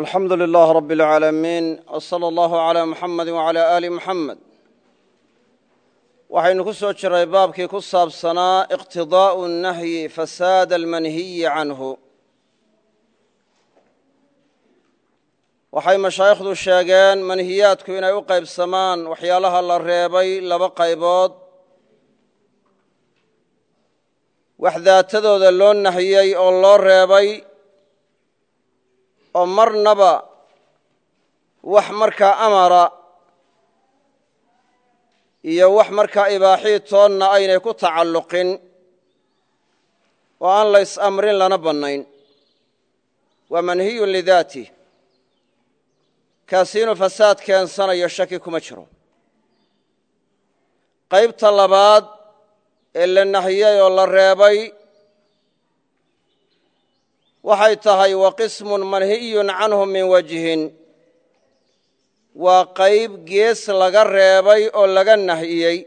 alxamdu lilah rab اlcaalamiin wslى اllah عlى muxamadi wعalى ali muxamed waxaynu ku soo jiray baabkii ku saabsanaa iqtidaa'u nahyi fasaad almanhiyi canhu waxay mashaayikhdu sheegeen manhiyaadku inay u qaybsamaan waxyaalaha la reebay laba qaybood wax daatadooda loo nahiyey oo loo reebay oo marnaba wax markaa amara iyo wax markaa ibaaxii toonna aynay ku tacalluqin oo aan la is-amrin lana bannayn. Waa manhiyun lidaatih kaasi inuu fasaad keensanayo shaki kuma jiro. Qaybta labaad ee la nahiyey oo la reebay waxay tahay wa qismun manhiyun canhu min wajhin. Waa qayb gees laga reebay oo laga nahiyey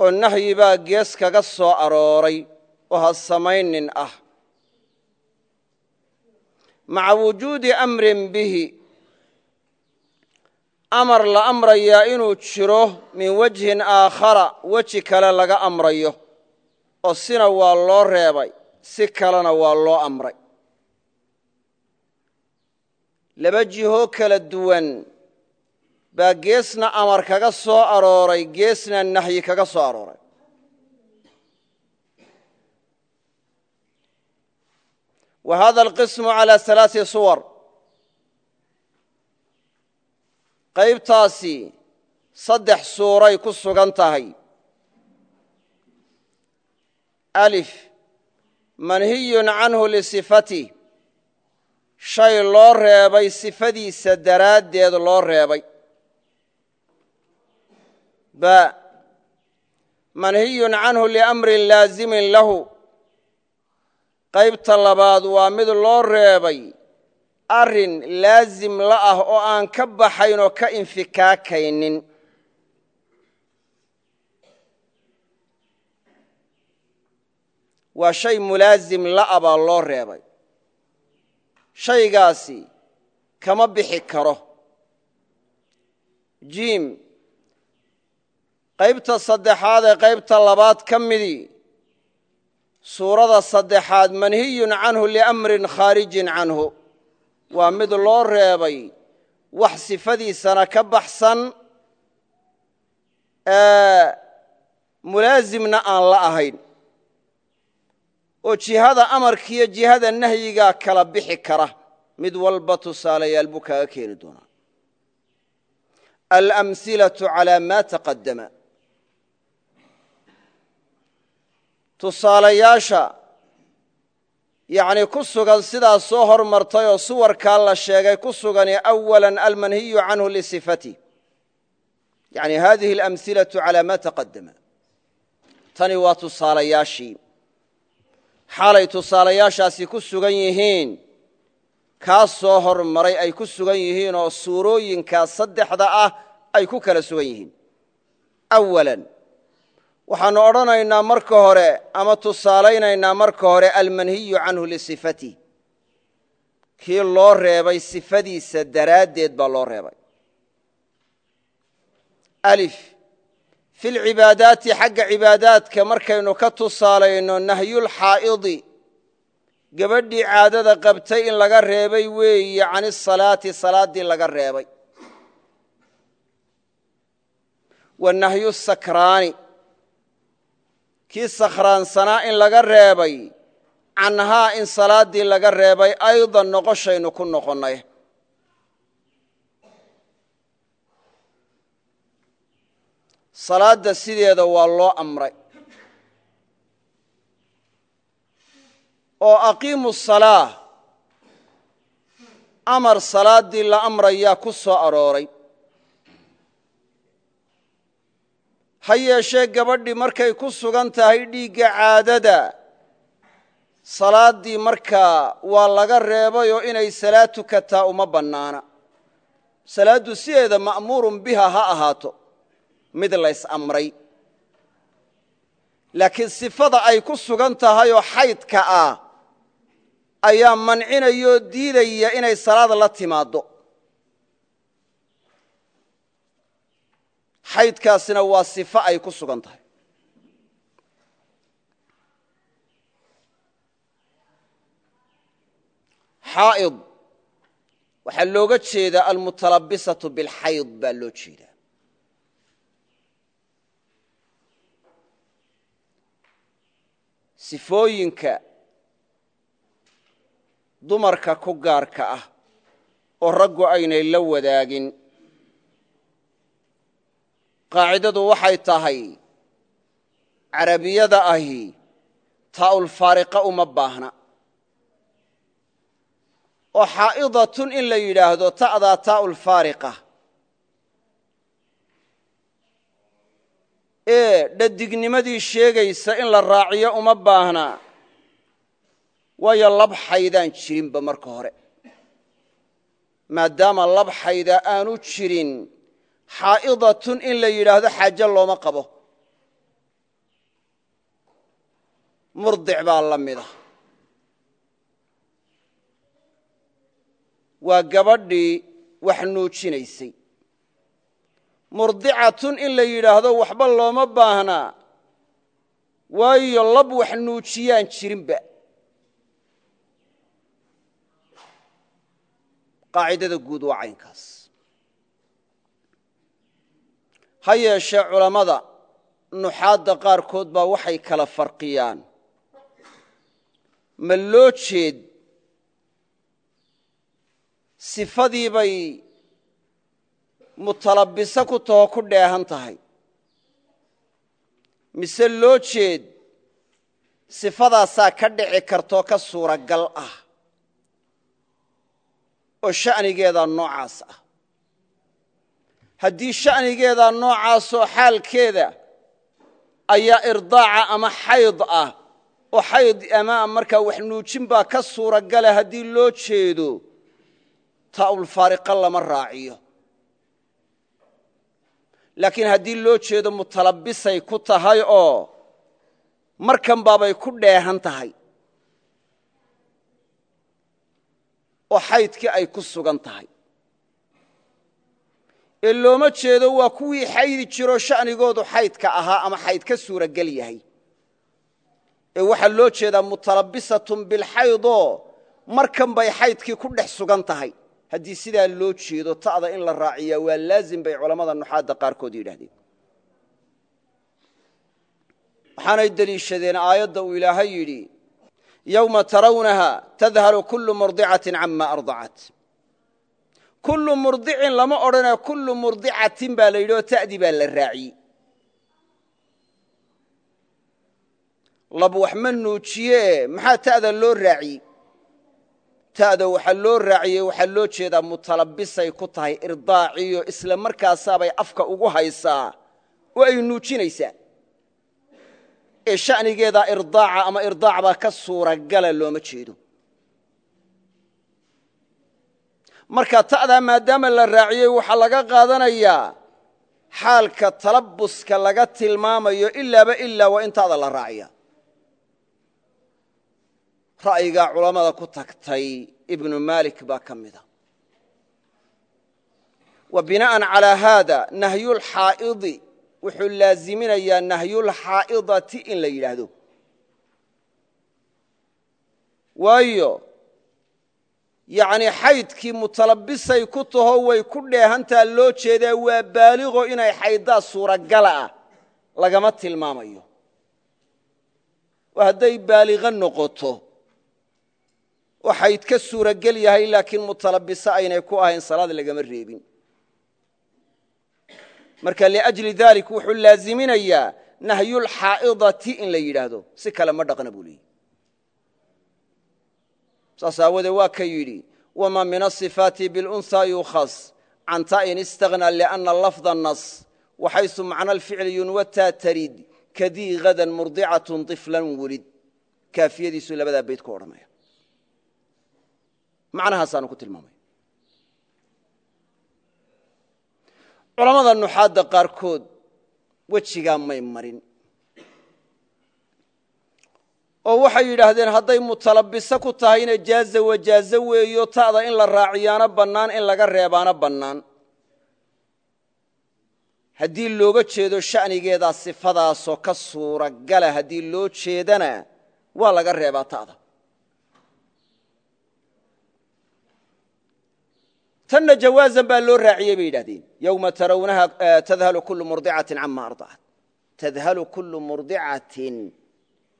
oo nahyi baa gees kaga soo arooray oo ha samaynin ah. Maca wujuudi amrin bihi amar la amrayaa inuu jiro min wajhin aakhara weji kale laga amrayo oo sina waa loo reebay si kalena waa loo amray. Laba jihoo kala duwan baa geesna amar kaga soo arooray geesna nahyi kaga soo arooray. Wa hada alqismu calaa alaai suwar. Qaybtaasi saddex suuray ku sugan tahay manhiyun canhu lisifatih shay loo reebay sifadiisa daraaddeed loo reebay. Ba manhiyun canhu liamrin laazimin lahu. Qaybta labaad waa mid loo reebay arrin laazim la ah oo aan ka baxayn oo ka infikaakaynin waa shay mulaazim la'a baa loo reebay. Shaygaasi kama bixi karo. Jiim qaybta saddexaad ee qaybta labaad ka midii suurada saddexaad manhiyun canhu liamrin khaarijin canhu. Waa mid loo reebay wax sifadiisana ka baxsan ee mulaazimna aan la ahayn oo jihada amarkiiyo jihada nahyigaa kala bixi kara mid walba tusaalayaal buu kaaga keeni doonaa alamhilaةu calى ma taqadama tusaalayaasha yani ku sugan sidaas soo hormartay oo suwarkaa la sheegay ku sugani awala almanhiyu canhu lisifati yani hadihi alamhilaةu calى ma taqadama tani waa tusaalayaashii xaalay tusaalayaashaasi ku sugan yihiin kaa soo hormaray ay ku sugan yihiin oo suurooyinkaa saddexda ah ay ku kala sugan yihiin. Awalan waxaannu odhanaynaa marka hore ama tusaalaynaynaa marka hore almanhiyu canhu lisifati. Kii loo reebay sifadiisa daraaddeed baa loo reebay fi lcibaadaati xagga cibaadaadka markaynu ka tusaalayno nahyulxaa'idi gabadhii caadada qabtay in laga reebay weeye can isalaati salaaddii laga reebay. Wa nahyu sakraani kii sakhraansanaa in laga reebay canhaa in salaaddii laga reebay aydan noqoshaynu ku noqonnay salaadda sideeda waa loo amray. Oo aqiimu salaa amar salaaddii la amrayaa ku soo arooray. Ha yeeshee gabadhii markay ku sugan tahay dhiigga caadada salaaddii markaa waa laga reebay inay salaad tukataa uma bannaana. Salaaddu sideeda ma'muurun biha ha ahaato mid lays amray. Laakiin sifada ay ku sugan tahay oo xaydka ah ayaa mancinayoo diidaya inay salaad la timaaddo. Xaydkaasina waa sifo ay ku sugan tahay. Xaa'id waxaa looga jeedaa almutalabisatu bilxayd baa loo jeedaa sifooyinka dumarka ku gaarka ah oo raggu aynay la wadaagin qaacidadu waxay tahay carabiyada ahi taa'ulfaariqa uma baahna. Oo xaa'idatun in la yidhaahdo ta'daa taa'ulfaariqa ee dhadignimadii sheegaysa in la raaciyo uma baahna. Waayo labxaydaan jirinba marka hore. Maadaama labxayda aanu jirin xaa'idatun in la yidhaahdo xaajo looma qabo. Murdic baa la mida waa gabadhii wax nuujinaysay murdicatun in la yidhaahdo waxba looma baahnaa waayo lab wax nuujiyaan jirinba. Qaacidada guud waa caynkaas. Ha yeeshee culammada nuxaadda qaarkood baa waxay kala farqiyaan. Ma loo jeed? Sifadii bay mutalabbiso ku taho ku dheehan tahay. Mise loo jeed sifadaasaa ka dhici kartoo ka suuragal ah oo sha'nigeedaa noocaas ah. Haddii sha'nigeedaa noocaasoo xaalkeeda ayaa irdaaca ama xayd ah oo xayd ama markaa wax nuujin baa ka suuragala haddii loo jeedo taa'ulfaariqa lama raaciyo laakiin haddii loo jeedo mutalabisay ku tahay oo markan baabay ku dheehan tahay oo xaydkii ay ku sugan tahay. Ee looma jeedo waa kuwii xaydi jiroo sha'nigoodu xaydka ahaa ama xayd ka suuragel yahay. Ee waxaa loo jeedaa mutalabisatun bilxaydoo markan bay xaydkii ku dhex sugan tahay haddii sidaa loo jeedo ta'da in la raaciyaa waa laazim bay culammada nuxaadda qaarkood yidhaahdeen. Waxaanay deliishadeen aayadda uu ilaahay yidhi yowma tarawnaha tadhalu kullu murdicatin cama ardacat. Kullu murdicin lama odhanee kullu murdicatin baa la yidhi oo ta'dii baa la raaciyey. Lab wax ma nuujiyee? Maxaa ta'da loo raaciyey ta'da waxaa loo raaciyey waxaa loo jeedaa mutalabisay ku tahay irdaaciyo isla markaasaabay afka ugu haysaa. Oo ay nuujinaysaa. Ee sha'nigeedaa irdaaca ama irdaac baa ka suuragala looma jeedo. Marka ta'daa maadaama la raaciyey waxaa laga qaadanayaa xaalka talabuska laga tilmaamayo ilaaba ilaa waa in ta'da la raaciya ra'yigaa culammada ku tagtay ibnu maalik baa ka mida wa bina'an calaa haada nahyulxaa'idi wuxuu laaziminayaa nahyulxaa'idati in la yidhaahdo. Waayo yacnii xaydkii mutalabisay ku taho way ku dheehantaa loo jeedaa waa baaliqo inay xayddaa suuragala ah lagama tilmaamayo. Hadday baaliqo noqoto waxayd ka suurogel yahay laakiin mutalabiso aynay ku ahayn salaad lagama reebin. Marka liajli dalik wuxuu laaziminayaa nahyulxaa'idati in la yidhaahdo. Si kale ma dhaqna buu leeyihi saas aawadee waa ka yidhi wama min asifaati bilunhaa yukhas canta in istaghnaa lianna lafda nas. Waxaysu macna alficli yunwataa tarid kadii hadan murdicat iflan welid labadaa bayd ku odhanaya macnahaasaanu ku tilmaamaya culammada nuxaadda qaarkood wejigaa may marin. Oo waxay yidhaahdeen hadday mutalabiso ku tahayna jaaza wajaazo weeyo ta'da in la raaciyaana bannaan in laga reebaana bannaan. Haddii looga jeedo sha'nigeedaa sifadaasoo ka suuragala haddii loo jeedana waa laga reebaa ta'da tanna jawaazan baa loo raaciyey bay yidhahdeen yowma tarawnaha tadhalu kullu murdicatin cama ardacat tadhalu kullu murdicatin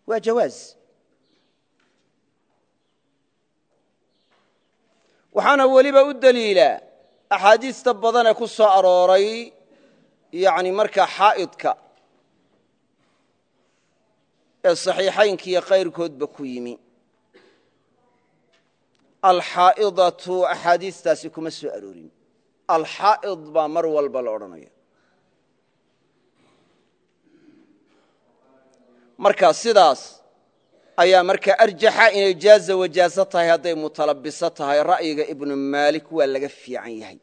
waa jawaaz. Waxaana weliba u deliila axaadiista badanee ku soo arooray yani markaa xaa'idka ee saxiixaynka iyo kayrkoodba ku yimi alxaa'idatu axaadiistaasi kuma soo aroorin. Alxaa'id baa mar walba la odhanaya. Marka sidaas ayaa markaa arjaxa inay jaaza wajaazo tahay hadday mutalabiso tahay ra'yiga ibnu maalik waa laga fiican yahay.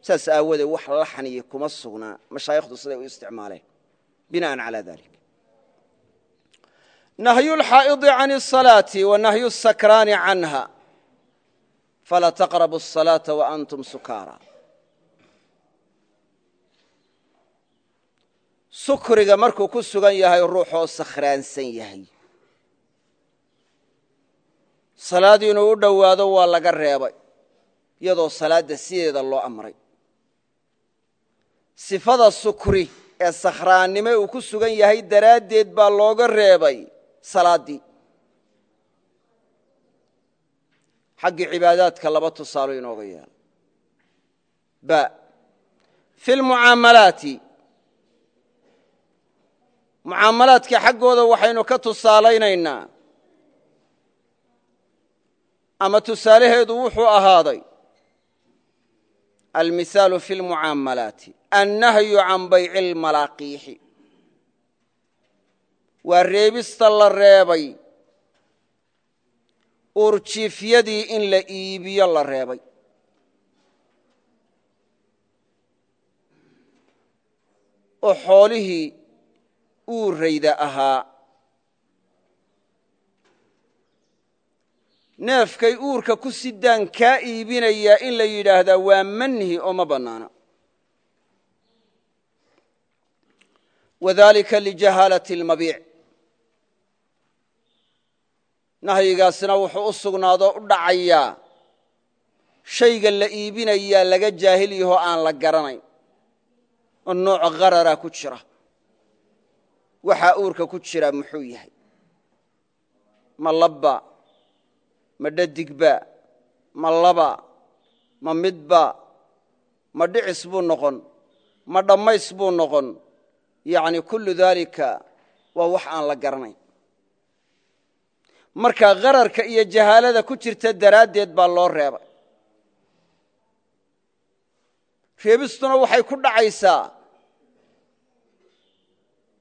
Saas aawoodee wax laxniya kuma sugnaa mashaayikhdu siday u isticmaaleen. Bina'an calaa dalik nahyu lxaa'idi can الsalaati wa nahyu sakraani canha falaa taqrabu الsalaaةa waantum sukaara sukriga markuu ku sugan yahay ruuxoo sakhraansan yahay salaad inuu u dhowaado waa laga reebay iyadoo salaadda sideeda loo amray sifada sukri ee sakhraannimo uu ku sugan yahay daraaddeed baa looga reebay salaaddii xaggii cibaadaadka laba tusaalo inooga yeelo. Ba fi lmucaamalaati mucaamalaadka xaggooda waxaynu ka tusaalaynaynaa. Ama tusaalaheedu wuxuu ahaaday almihaalu fi lmucaamalaati annahyu can bayci lmalaaqiixi. Waa reebista la reebay uurjiifyadii in la iibiyo la reebay. Oo xoolihii uurayda ahaa. Neefkay uurka ku sidaan kaa iibinayaa in la yidhaahdaa waa manhi oo ma bannaana. Wadalika lijahaalati اlmabiic nahyigaasina wuxuu u sugnaadoo u dhacayaa shayga la iibinayaa laga jaahil yahoo aan la garanayn. Oo nooc qarara ku jira. Waxaa uurka ku jira muxuu yahay. Ma labba ma dhadigba ma laba ma midba ma dhicis buu noqon ma dhammays buu noqon. Yacni kullu daalika waa wax aan la garanayn marka qararka iyo jahaalada ku jirta daraaddeed baa loo reebay. Reebistuna waxay ku dhacaysaa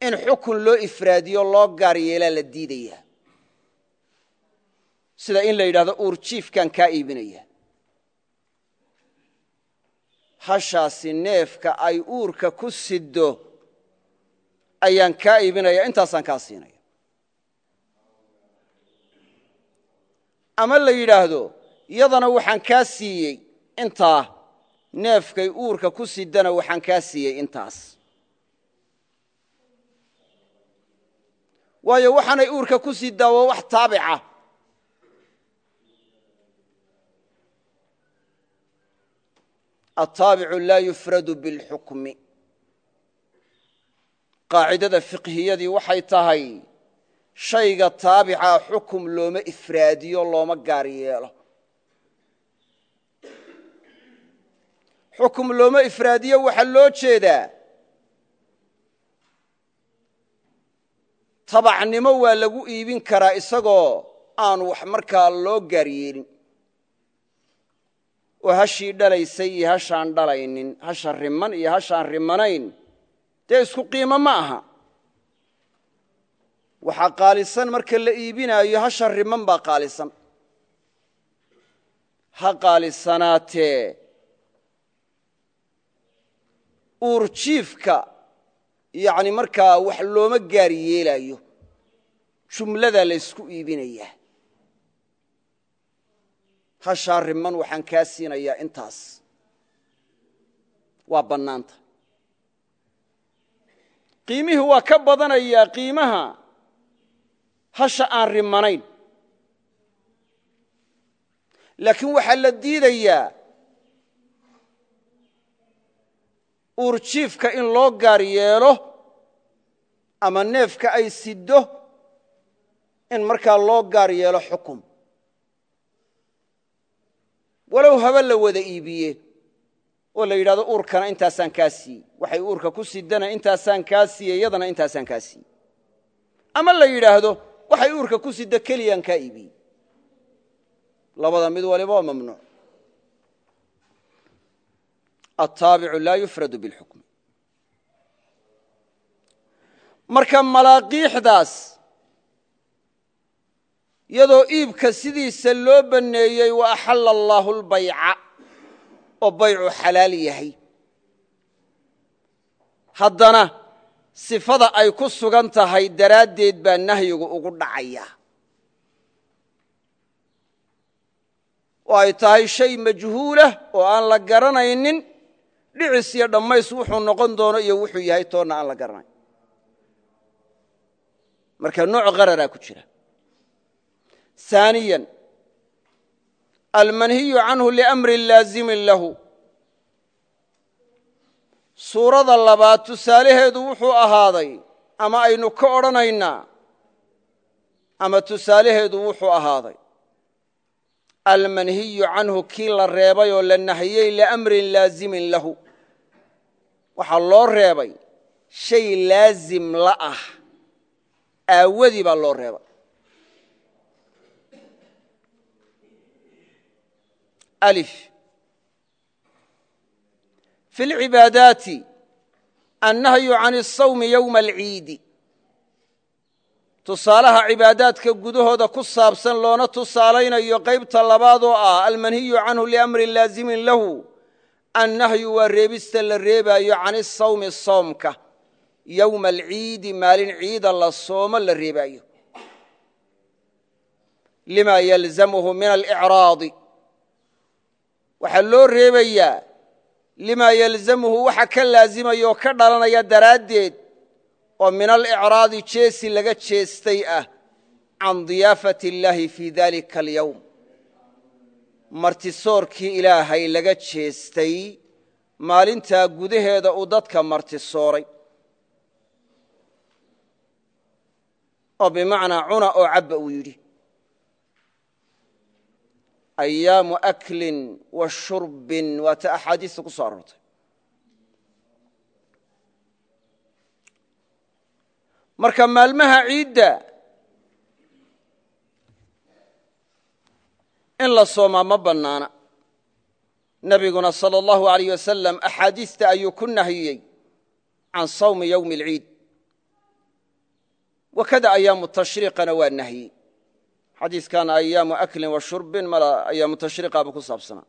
in xukun loo ifraadiyo loo gaar yeelaa la diidaya sida in la yidhahdo uurjiifkan kaa iibinaya. Hashaasi neefka ay uurka ku siddo ayaan kaa iibinaya intaasaan kaa siinaya ama la yidhaahdo yadana waxaan kaa siiyey intaa. Neefkay uurka ku sidana waxaan kaa siiyey intaas. Waayo waxaanay uurka ku sidaa waa wax taabica. Ataabicu laa yufradu biاlxukmi qaacidada fiqhiyadii waxay tahay shayga taabicaa xukum looma ifraadiyo looma gaar yeelo. Xukum looma ifraadiyo waxaa loo jeedaa. Tabacnimo waa lagu iibin karaa isagoo aan wax markaa loo gaar yeelin. Oo hashii dhalaysay iyo hashaan dhalaynin hasha riman iyo hashaan rimanayn. Dee isku qiimo ma aha waxaa qaalisan marka la iibinaayo hasha riman baa qaalisan. Ha qaalisanaatee uurjiifka yani markaa wax looma gaar yeelaayo jumladaa la ysku iibinayaa hashaa riman waxaan kaa siinayaa intaas. Waa bannaanta. Qiimihii waa ka badanayaa qiimaha hasha aan rimanayn. Laakiin waxaa la diidayaa uurjiifka in loo gaar yeelo ama neefka ay siddo in markaa loo gaar yeelo xukum. Walow haba la wada iibiye oo la yidhahdo uurkana intaasaan kaa siiyey waxay uurka ku sidana intaasaan kaa siiyey yadana intaasaan kaa siiyey ama la yidhaahdo waxay uurka ku sidda keliyaan kaa iibiyey labada mid waliba waa mamnuuc. Altaabicu laa yufradu bilxukmi marka malaaqiixdaas iyadoo iibka sidiisa loo banneeyey wa axalla allaahu lbayca oo baycu xalaal yahay. Haddana sifada ay ku sugan tahay daraaddeed baa nahyigu ugu dhacaya. Oo ay tahay shay majhuulah oo aan la garanaynin dhicis iyo dhammays wuxuu noqon doono iyo wuxuu yahay toonna aan la garanayn. Marka nooc qararaa ku jira. ثaaniya almanhiyu canhu liamri laazimin lahu suurada labaad tusaalaheedu wuxuu ahaaday ama aynu ka odhanaynaa ama tusaalaheedu wuxuu ahaaday almanhiyu canhu kii la reebay oo la nahiyey liamrin laazimin lahu. Waxaa loo reebay shay laazim la ah aawadii baa loo reebay fi اlcibaadaati annahyu can الsawmi yowma alciidi tusaalaha cibaadaadka gudahooda ku saabsan loona tusaalaynayo qaybta labaad oo ah almanhiyu canhu liamrin laazimin lahu annahyu waa reebista la reebaayo can isawmi soomka yowma alciidi maalin ciida la soomo la reebaayo lima yalzamhu min alicraadi waxaa loo reebayaa limaa yalzamuhu waxa ka laazimaya oo ka dhalanaya daraaddeed oo min alicraadi jeesi laga jeestay ah can diyaafati illaahi fii dalika alyowm martisoorkii ilaahay laga jeestay maalintaa gudaheeda uu dadka martisooray oo bimacnaa cuna oo cabba uu yidhi ayaamu aklin wa shurbin waa ta axaadiista ku soo aroortay marka maalmaha ciidda in la soomaa ma bannaana nebiguna salى اllahu alayh wasalam axaadiista ayuu ku nahiyey can sawmi yowmi اlciid wakada ayaamu tashriiqana waa nahyey xadiikan ayaamu aklin wa shurbin mala ayaamu tashriiqaaba ku saabsanaa.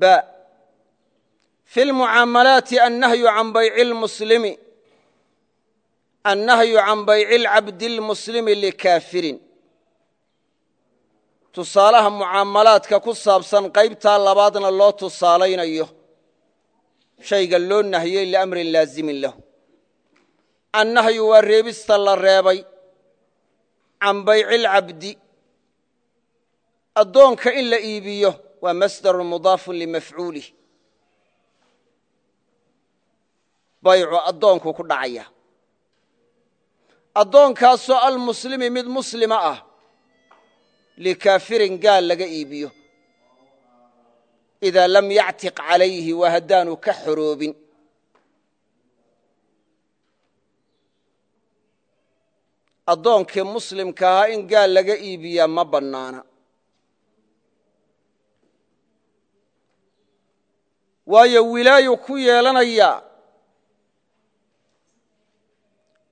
B fi lmucaamalaati annahyu can bayci lmuslimi annahyu can bayci lcabdi lmuslimi likaafirin tusaalaha mucaamalaadka ku saabsan qaybtaa labaadna loo tusaalaynayo shayga loo nahiyey liamrin laazimin lahu annahyu waa reebista la reebay. Can bayci lcabdi addoonka in la iibiyo waa masdarun mudaafun limafcuulih baycu addoonkuu ku dhacaya. Addoonkaasoo almuslimi mid muslima ah likaafirin gaal laga iibiyo. Idaa lam yactiq calayhi waa haddaanu ka xoroobin addoonkii muslimka ahaa in gaal laga iibiyaa ma bannaana. Waayo wilaayu ku yeelanaya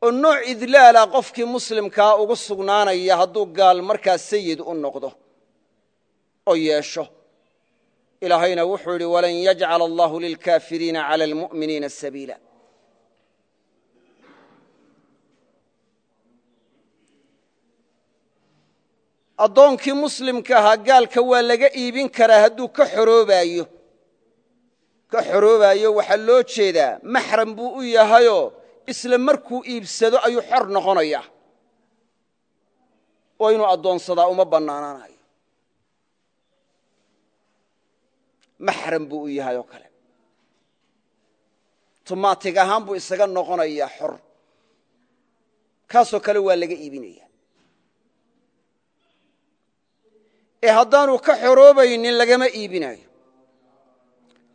oo nooc idlaala qofkii muslimkaa ugu sugnaanaya hadduu gaal markaa sayid u noqdo oo yeesho. Ilaahayna wuxuu yidhi walan yajcala allahu lilkaafiriina cala almu'miniina sabiila addoonkii muslimka ahaa gaalka waa laga iibin karaa hadduu ka xoroobaayo. Ka xoroobaayo waxaa loo jeedaa maxram buu u yahayoo isla markuu iibsado ayuu xor noqonayaa oo inuu addoonsadaa uma bannaanaanayo. Maxram buu u yahay oo kale. Tumaatig ahaan buu isaga noqonayaa xor. Kaasoo kale waa laga iibinaya ee haddaanu ka xoroobaynin lagama iibinayo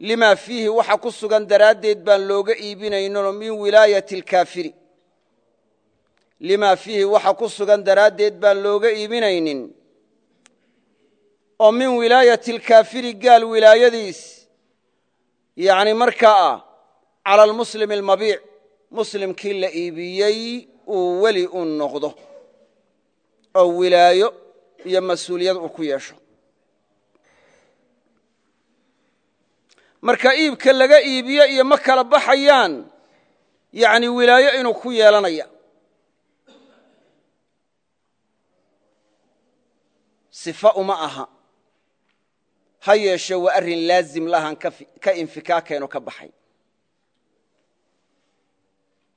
limaa fiihi waxa ku sugan daraaddeed baan looga iibinayninoo min wilaayati alkaafiri. Limaa fiihi waxa ku sugan daraaddeed baan looga iibinaynin oo min wilaayati alkaafiri gaal wilaayadiis yacni markaa ah cala almuslimi almabiic muslimkii la iibiyey uu weli u noqdo oo wilaayo iyo mas'uuliyad uu ku yeesho. Marka iibka laga iibiyo iyo ma kala baxayaan yacni wilaayo inuu ku yeelanaya. Sifa uma aha. Ha yeeshe waa arrin laazim lahan ka infikaakeenoo ka baxay.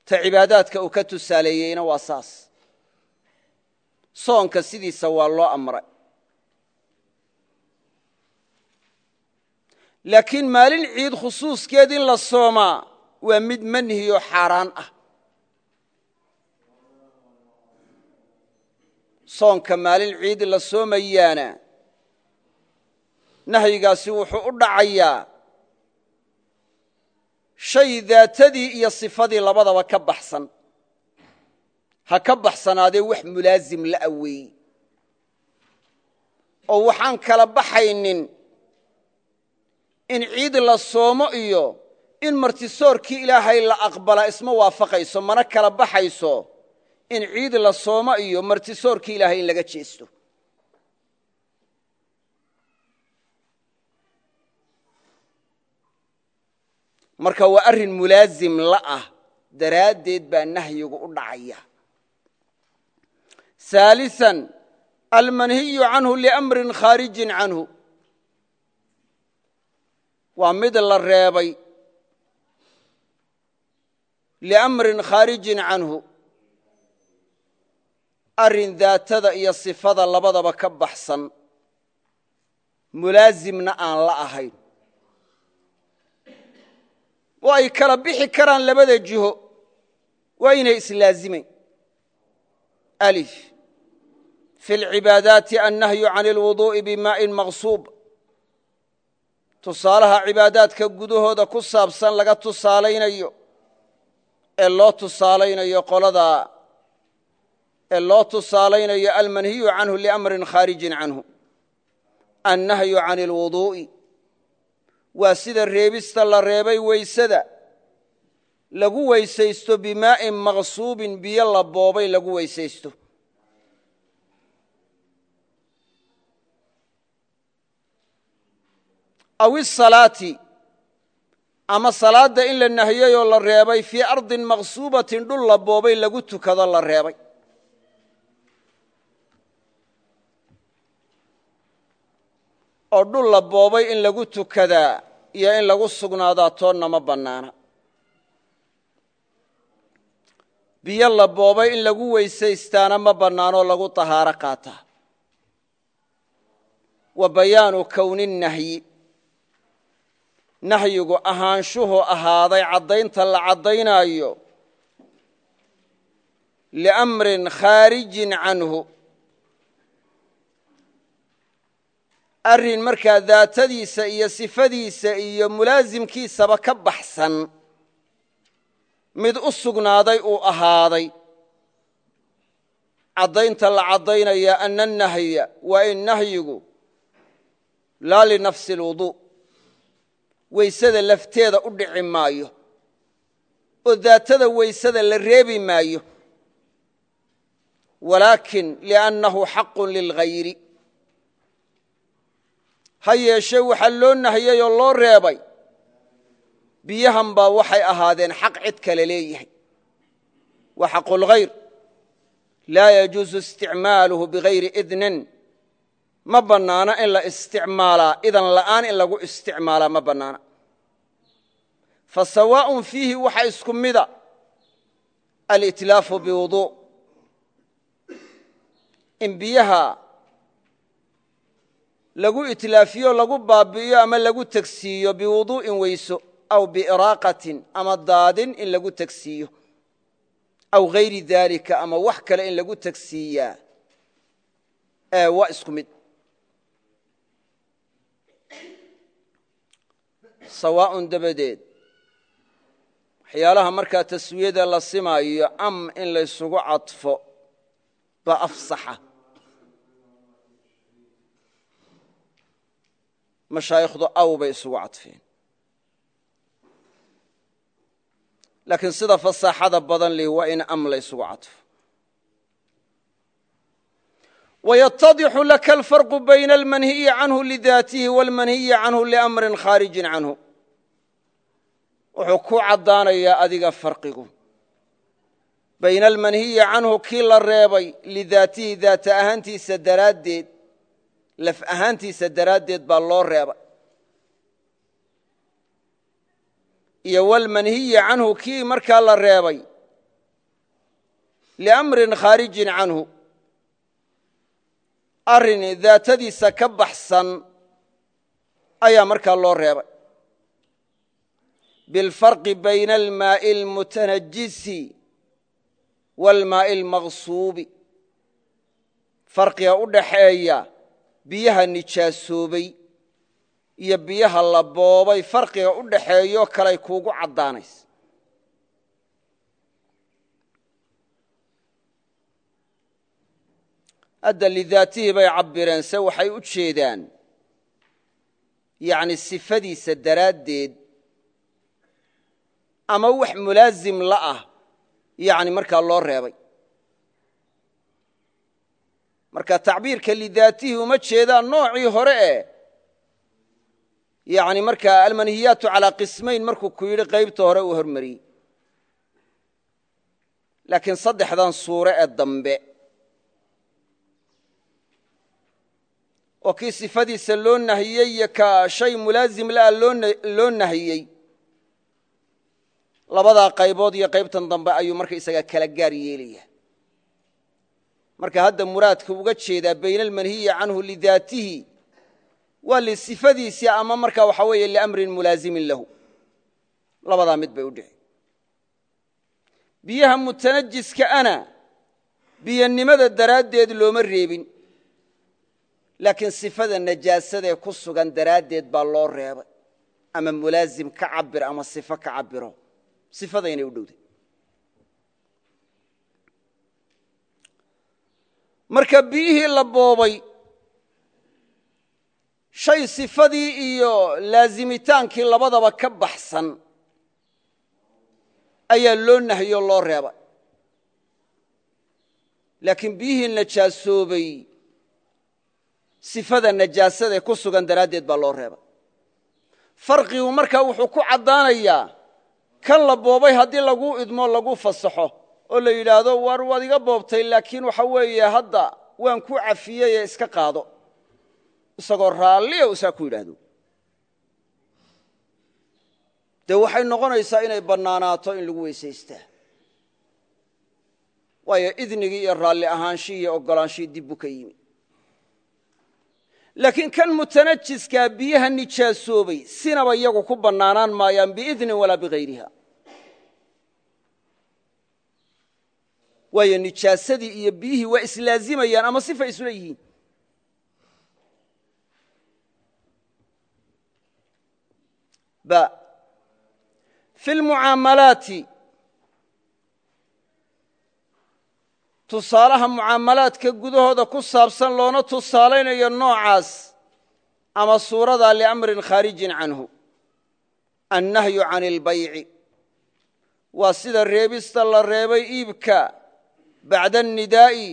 Ta cibaadaadka uu ka tusaaleeyeyna waa saas soonka sidiisa waa loo amray. Laakiin maalin ciid khusuuskeed in la soomaa waa mid manhiyoo xaaraan ah. Soonka maalin ciid la soomayaana nahyigaasi wuxuu u dhacayaa shay daatadii iyo sifadii labadaba ka baxsan ha ka baxsanaadee wax mulaasim la aweeyey oo waxaan kala baxaynin in ciid la soomo iyo in martisoorkii ilaahay la aqbala isma waafaqayso mana kala baxayso in ciid la soomo iyo martisoorkii ilaahay in laga jeesto. Marka waa arrin mulaasim la ah daraaddeed baa nahyigu u dhacaya ثالثا almanhiyu canhu liamrin khaarijin canhu waa mid la reebay liamrin khaarijin canhu arrin daatada iyo sifada labadaba ka baxsan mulaasimna aan la ahayn oo ay kala bixi karaan labada jiho waa inay islaazimayn alif fi lcibaadaati annahyu can alwuduu'i bimaa'in maqsuub tusaalaha cibaadaadka gudahooda ku saabsan laga tusaalaynayo ee loo tusaalaynayo qolada ee loo tusaalaynayo almanhiyu canhu liamrin khaarijin canhu annahyu can alwuduu'i waa sida reebista la reebay weysada lagu weysaysto bimaa'in maqsuubin biyo la boobay lagu weysaysto aw isalaati ama salaadda in la nahiyeyoo la reebay fii ardin maqsuubatin dhul la boobay lagu tukado la reebay. Oo dhul la boobay in lagu tukadaa iyo in lagu sugnaadaa toonna ma bannaana. Biyo la boobay in lagu weysaystaana ma bannaanoo lagu tahaaro qaataa wa bayaanu kowni nahyi nahyigu ahaanshuhu ahaaday caddaynta la caddaynaayo liamrin khaarijin canhu. Arrin markaa daatadiisa iyo sifadiisa iyo mulaasimkiisaba ka baxsan. Mid u sugnaaday uu ahaaday. Caddaynta la caddaynaya ana nahya waa in nahyigu laa linafsi اlwudu weysada lafteeda u dhici maayo oo daatada weysada la reebi maayo. Walaakin liannahu xaqu lilghayri. Ha yeeshee waxaa loo nahiyey oo loo reebay biyahan baa waxay ahaadeen xaq cid kale leeyahay. Wa xaqu lghayr laa yajuusu isticmaaluhu bigayri idnin ma bannaana in la isticmaalaa idan la'aan in lagu isticmaalaa ma bannaana. Fa sawaaءun fiihi waxa isku mida alitlaafu biwudu. In biyaha lagu itlaafiyo lagu baabi'iyo ama lagu tegsiiyo biwudu'in weyso aw biiraaqatin ama daadin in lagu tegsiiyo aw gayri daalika ama wax kale in lagu tegsiiyaa waa isku mid sawaaءun dabadeed. Waxyaalaha markaa taswiyada la simaayo am in laysugu cadfo ba afsaxa. Mashaayikhdu aw bay isugu cadfeen. Laakiin sida fasaaxada badan lih waa in am laysugu cadfo wayatadixu laka alfarqu bayna almanhiyi canhu lidaatihi walmanhiyi canhu liamrin khaarijin canhu wuxuu ku caddaanayaa adiga farqigu bayna almanhiyi canhu kii la reebay lidaatihi daata ahaantiisa daraaddeed laf ahaantiisa daraaddeed baa loo reebay iyo walmanhiyi canhu kii markaa la reebay liamrin arrin daatadiisa ka baxsan ayaa markaa loo reebay biاlfarqi bayna almaaءi اlmutanajisi wاlmaaءi اlmaqsuubi farqiga u dhaxeeya biyaha nijaasoobay iyo biyaha la boobay farqiga u dhaxeeyo kalay kuugu caddaanaysa hadda lidaatihi bay cabbireen se waxay u jeedaan. Yacni sifadiisa daraaddeed ama wax mulaasim la ah yacni markaa loo reebay. Marka tacbiirka lidaatihi uma jeedaan noocii hore e yani markaa almanhiyaatu calaa qismayn markuu ku yidhi qaybta hore uu hormariyey. Laakiin saddexdan suure ee dambe oo kii sifadiisa loo nahiyey iyo ka shay mulaasim la'a loo nahiyey labadaa qaybood iyo qaybtan dambe ayuu marka isaga kala gaar yeelaya marka hadda muraadka uga jeedaa bayna almanhiyi canhu lidaatihi waa lisifadiisii ama marka waxa weeye liamrin mulaazimin lahu. Labadaa mid bay u dhici biyaha mutanajiska ana biyanimada daraaddeed looma reebin laakiin sifada najaasadaee ku sugan daraaddeed baa loo reebay. Ama mulaazim ka cabir ama sifo ka cabiro sifadaynay u dhowday. Marka biyihii la boobay shay sifadii iyo laazimitaankii labadaba ka baxsan ayaa loo nahyo loo reebay. Laakiin biyihii najaasoobay sifada najaasadae ku sugan daraaddeed baa loo reebay. Farqigu markaa wuxuu ku caddaanayaa kan la boobay haddii laguu idmo lagu fasaxo oo la yidhaahdo war waad iga boobtay laakiin waxa weeye hadda waan ku cafiyey ee iska qaado. Isagoo raalliya u saa ku yidhaahdo. Dee waxay noqonaysaa inay bannaanaato in lagu weysaystaa. Waayo idnigii iyo raalli ahaanshii iyo oggolaanshii dib buu ka yimi laakiin kan mutanajiskaa biyaha nijaasoobay sinaba iyagu ku bannaanaan maayaan biidnin walaa bihayriha waayo nijaasadii iyo biyihii waa islaazimayaan ama sifa isula yihiin? Fi lmucaamalaati tusaalaha mucaamalaadka gudahooda ku saabsan loona tusaalaynayo noocaas ama suuradaa liamrin khaarijin canhu. Annahyu can اlbayci waa sida reebista la reebay iibka bacda annidaa'i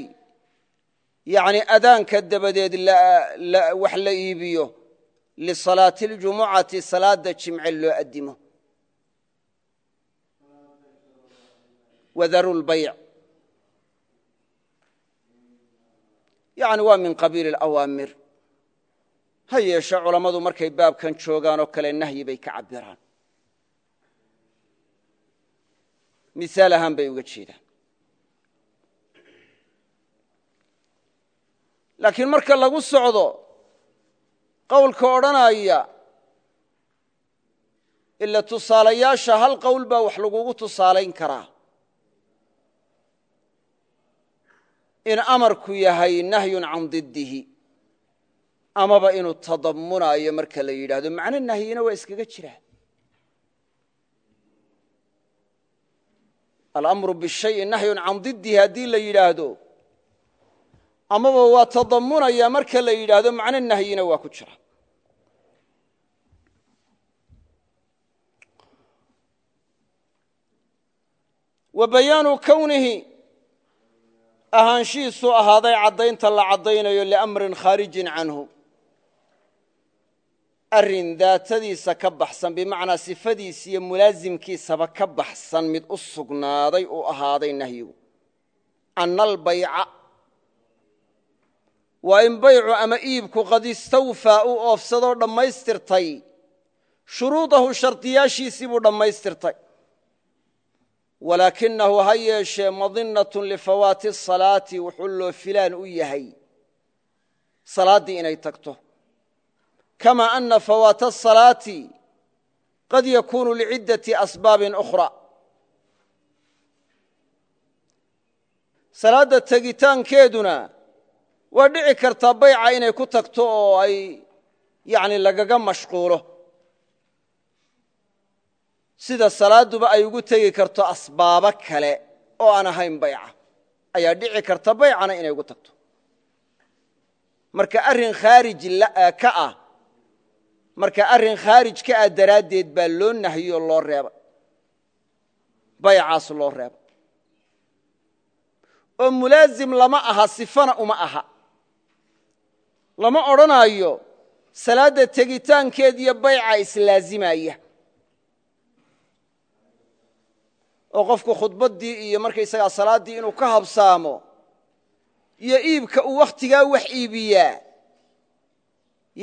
yani adaanka dabadeed wax la iibiyo lisalaati اljumucati salaada jimce loo addimo. Wadaru lbayc yani waa min qabiili اlawaamir ha yeeshe culammadu markay baabkan joogaan oo kale nahyi bay ka cabiraan misaal ahaan bay uga jeedaan. Laakiin marka lagu socdo qowlka odhanaya ila tusaalayaasha hal qowl baa wax lagugu tusaalayn karaa in amarku yahay nahyun can diddihi. Amaba inuu tadammunaayo marka la yidhaahdo macno nahyina waa iskaga jiraa alamru bishayi nahyun can diddihi haddii la yidhaahdo. Amaba waa tadammunaya marka la yidhaahdo macno nahyina waa ku jira. Wa bayaanu kownihi ahaanshihiisuu ahaaday caddaynta la caddaynayo liamrin khaarijin canhu. Arrin daatadiisa ka baxsan bimacnaa sifadiisa iyo mulaasimkiisaba ka baxsan mid u sugnaaday uu ahaaday nahyigu ana albayca waa in baycu ama iibku qad istawfaa uu oofsadoo dhammaystirtay. Shuruudahu shardiyaashiisii buu dhammaystirtay walaakinahu ha yeeshee madinatun lifawaati salaati wuxuu loo filaan u yahay salaaddii inay tagto. Kama ana fawaata asalaati qad yakuunu liciddati asbaabin ukhra. Salaadda tegitaankeeduna waa dhici kartaa bayca inay ku tagto oo ay yani lagaga mashquulo sida salaadduba ay ugu tegi karto asbaabo kale oo aan ahayn bayca. Ayaa dhici karta baycana inay ugu tagto. Marka arrin khaarij ka ah marka arrin khaarij ka ah daraaddeed baa loo nahiyoo loo reebay baycaas loo reebay oo mulaasim lama aha sifana uma aha. Lama odhanaayo salaadda tegitaankeed iyo bayca islaazimaya oo qofku khudbaddii iyo markaysagaa salaaddii inuu ka habsaamo iyo iibka uu wakhtigaa wax iibiyaa.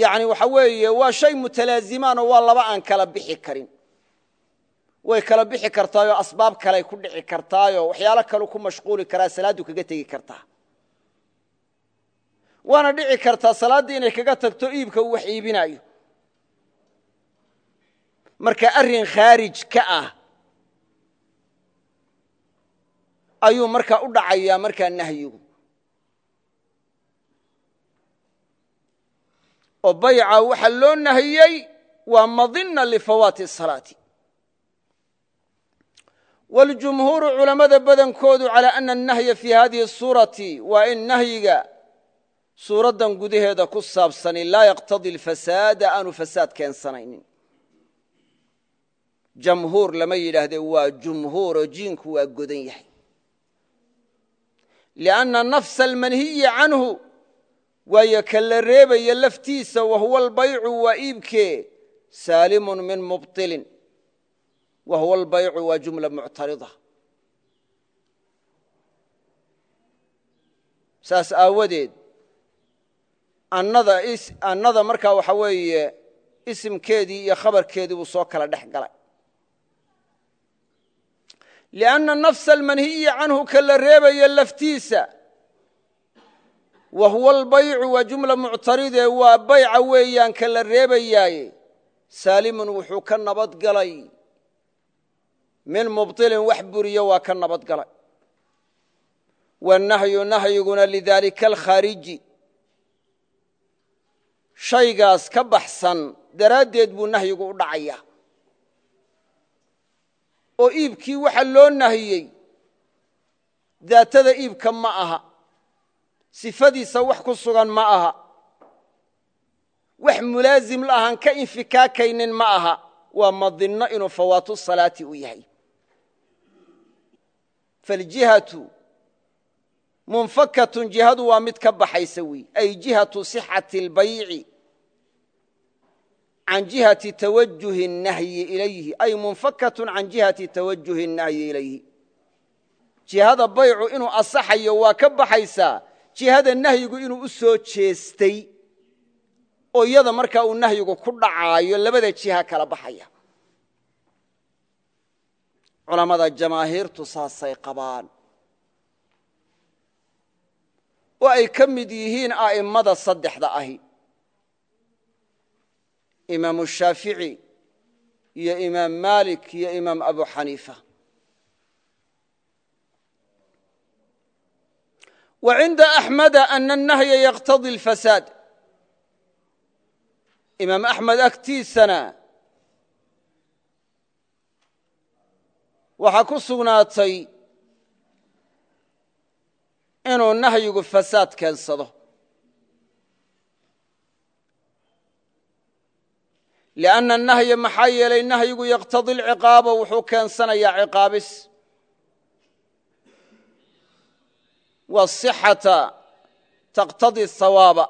Yani waxa weeye waa shay mutalaazimaanoo waa laba aan kala bixi karin. Way kala bixi kartaayoo asbaab kaley ku dhici kartaayoo waxyaalo kalu ku mashquuli karaa salaaddu kaga tegi kartaa. Waana dhici kartaa salaaddii inay kaga tagto iibka uu wax iibinaayo. Marka arrin khaarij ka ah ayuu markaa u dhacayaa markaa nahyigu. Oo bayca waxa loo nahiyey waa madina lifawaati salaati. Waljumhuuru culammada badankoodu calaa ana annahya fii hadihi suurati waa in nahyiga suuraddan gudaheeda ku saabsani laa yaqtadi alfasaada aanu fasaad keensanaynin. Jamhuur lama yidhaahdee waa jumhuuroo jiinku waa godan yahay lianna nafsa almanhiyi canhu waayo ka la reebaya laftiisa wahuwa albaycu waa iibkee saalimun min mubطilin wa huwa albaycu waa jumla muctarida saas aawadeed annada markaa waxa weeye isimkeedii iyo khabarkeedii buu soo kala dhex galay lianna nafsa almanhiyi canhu ka la reebaya laftiisa wa huwa albaycu waa jumla muctaridee waa bayca weeyaan ka la reebayaaye saalimun wuxuu ka nabad galay min mubطilin wax buriyo waa ka nabad galay wanahyu nahyiguna lidaalika alkhaariji shaygaas ka baxsan daraaddeed buu nahyigu u dhacayaa oo iibkii waxa loo nahiyey. Daatada iibka ma aha. Sifadiisa wax ku sugan ma aha. Wax mulaasim la ahaan ka infikaakaynin ma aha. Waa madinno inuu fawaatu salaati u yahay. Faljihatu munfakatun jihadu waa mid ka baxaysa wey. Ay jihatu sixati اlbayci can jihati tawajuhi nahyi ilayhi ay munfakatun can jihati tawajuhi nahyi ilayhi. Jihada baycu inuu asaxayo waa ka baxaysaa jihada nahyigu inuu u soo jeestay oo iyada markaa uu nahyigu ku dhacaayo labada jiha kala baxaya. Culammada jamaahiirtu saasay qabaan. Oo ay ka mid yihiin a'immada saddexda ahi imaamu shaafici iyo imaam maalik iyo imaam abu xaniifa. Wa cinda axmeda ana annahya yaqtadi alfasaad. Imaam axmed agtiisana waxaa ku sugnaatay inuu nahyigu fasaad keensado lianna nahya maxaa yeelay nahyigu yaqtadi alciqaaba wuxuu keensanayaa ciqaabis wasixata taqtadi hawaaba